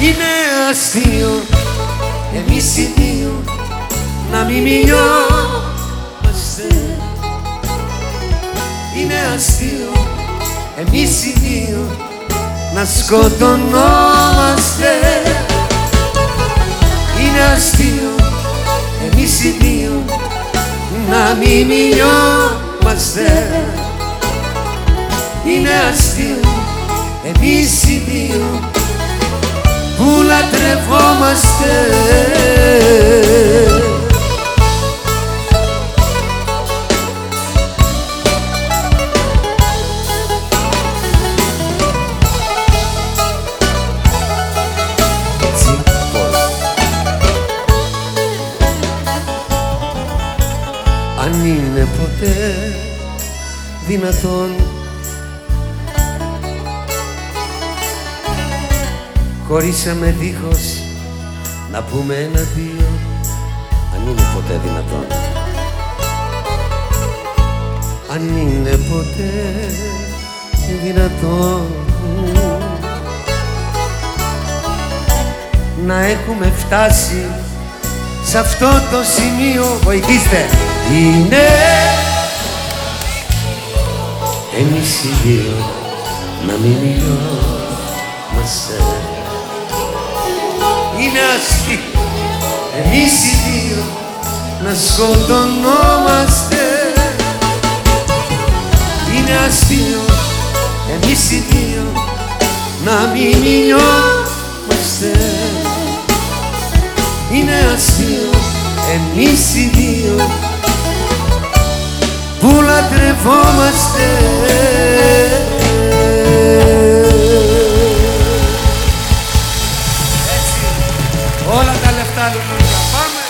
Είναι αστείο. Εμείς οι δύο να μην μιλιόμαστε Είναι αστείο. Εμείς οι δύο να σκοτωνόμαστε. Είναι αστείο. Εμείς οι δύο να μην μιλιόμαστε Είναι αστείο. Εμείς οι δύο που λατρευόμαστε. Αν είναι ποτέ δυνατόν Χωρίσαμε δίχως να πούμε ένα δύο Αν είναι ποτέ δυνατόν. Αν είναι ποτέ δυνατόν. Να έχουμε φτάσει σε αυτό το σημείο. Βοηθήστε. Είναι εμείς οι δύο να μην μιλιόμαστε είναι αστείο εμείς οι δύο να σκοτωνόμαστε. Είναι αστείο. Εμείς οι δύο να μην μιλιόμαστε Είναι αστείο. Εμείς οι δύο που λατρευόμαστε love.